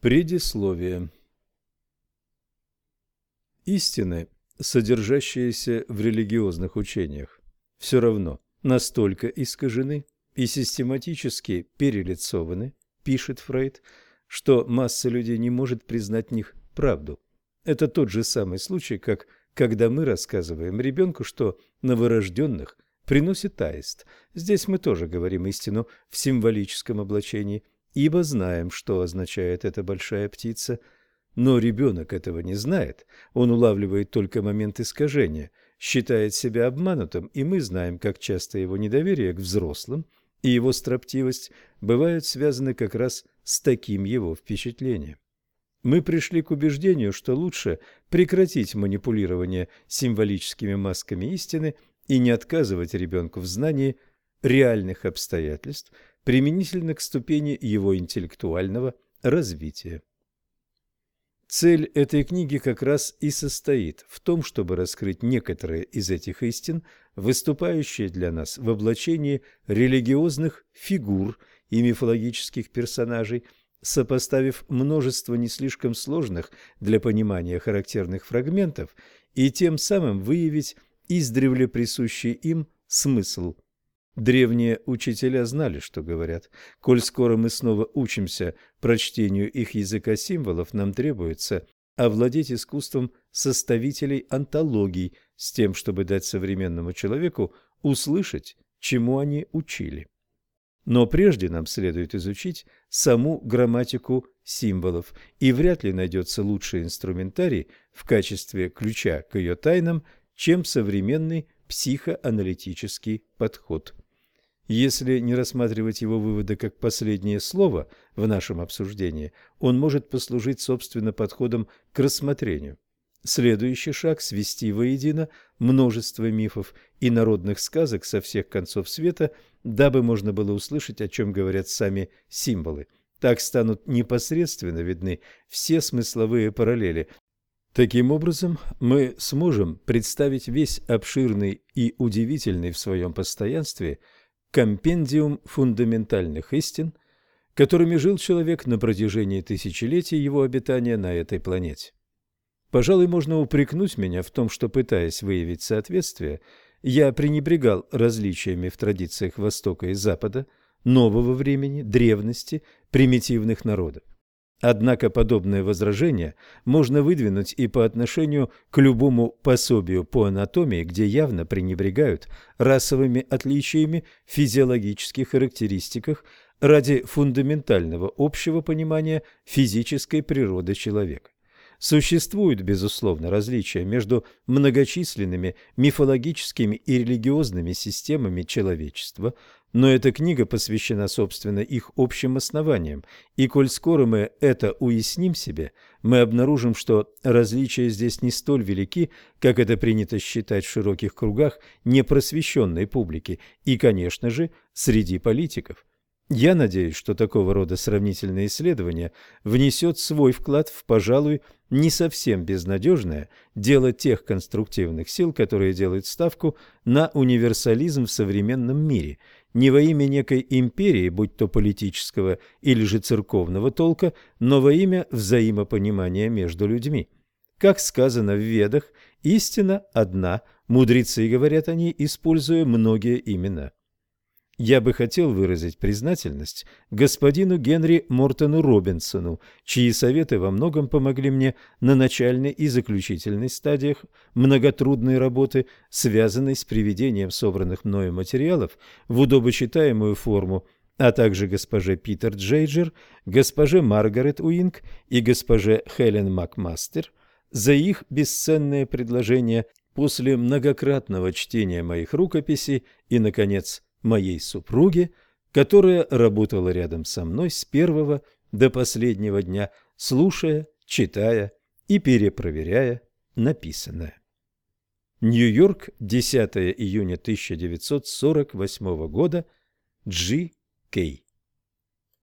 Предисловие Истины, содержащиеся в религиозных учениях, все равно настолько искажены и систематически перелицованы, пишет Фрейд, что масса людей не может признать в них правду. Это тот же самый случай, как когда мы рассказываем ребенку, что новорожденных приносит аист. Здесь мы тоже говорим истину в символическом облачении – ибо знаем, что означает эта большая птица. Но ребенок этого не знает, он улавливает только момент искажения, считает себя обманутым, и мы знаем, как часто его недоверие к взрослым и его строптивость бывают связаны как раз с таким его впечатлением. Мы пришли к убеждению, что лучше прекратить манипулирование символическими масками истины и не отказывать ребенку в знании реальных обстоятельств – применительно к ступени его интеллектуального развития. Цель этой книги как раз и состоит в том, чтобы раскрыть некоторые из этих истин, выступающие для нас в облачении религиозных фигур и мифологических персонажей, сопоставив множество не слишком сложных для понимания характерных фрагментов и тем самым выявить издревле присущий им смысл – Древние учителя знали, что говорят. Коль скоро мы снова учимся прочтению их языка символов, нам требуется овладеть искусством составителей антологий с тем, чтобы дать современному человеку услышать, чему они учили. Но прежде нам следует изучить саму грамматику символов, и вряд ли найдется лучший инструментарий в качестве ключа к ее тайнам, чем современный психоаналитический подход. Если не рассматривать его выводы как последнее слово в нашем обсуждении, он может послужить, собственно, подходом к рассмотрению. Следующий шаг – свести воедино множество мифов и народных сказок со всех концов света, дабы можно было услышать, о чем говорят сами символы. Так станут непосредственно видны все смысловые параллели. Таким образом, мы сможем представить весь обширный и удивительный в своем постоянстве – компендиум фундаментальных истин, которыми жил человек на протяжении тысячелетий его обитания на этой планете. Пожалуй, можно упрекнуть меня в том, что, пытаясь выявить соответствие, я пренебрегал различиями в традициях Востока и Запада, нового времени, древности, примитивных народов. Однако подобное возражение можно выдвинуть и по отношению к любому пособию по анатомии, где явно пренебрегают расовыми отличиями в физиологических характеристиках ради фундаментального общего понимания физической природы человека. Существуют, безусловно, различия между многочисленными мифологическими и религиозными системами человечества, но эта книга посвящена, собственно, их общим основаниям, и коль скоро мы это уясним себе, мы обнаружим, что различия здесь не столь велики, как это принято считать в широких кругах непросвещенной публики и, конечно же, среди политиков. Я надеюсь, что такого рода сравнительное исследование внесет свой вклад в, пожалуй, не совсем безнадежное дело тех конструктивных сил, которые делают ставку на универсализм в современном мире – не во имя некой империи, будь то политического или же церковного толка, но во имя взаимопонимания между людьми. Как сказано в Ведах, истина одна, мудрецы говорят о ней, используя многие имена. Я бы хотел выразить признательность господину Генри Мортону Робинсону, чьи советы во многом помогли мне на начальной и заключительной стадиях многотрудной работы, связанной с приведением собранных мною материалов в удобочитаемую форму, а также госпоже Питер Джейджер, госпоже Маргарет Уинг и госпоже Хелен Макмастер за их бесценные предложения после многократного чтения моих рукописей и, наконец, моей супруге, которая работала рядом со мной с первого до последнего дня, слушая, читая и перепроверяя написанное. Нью-Йорк, 10 июня 1948 года, Джи Кей.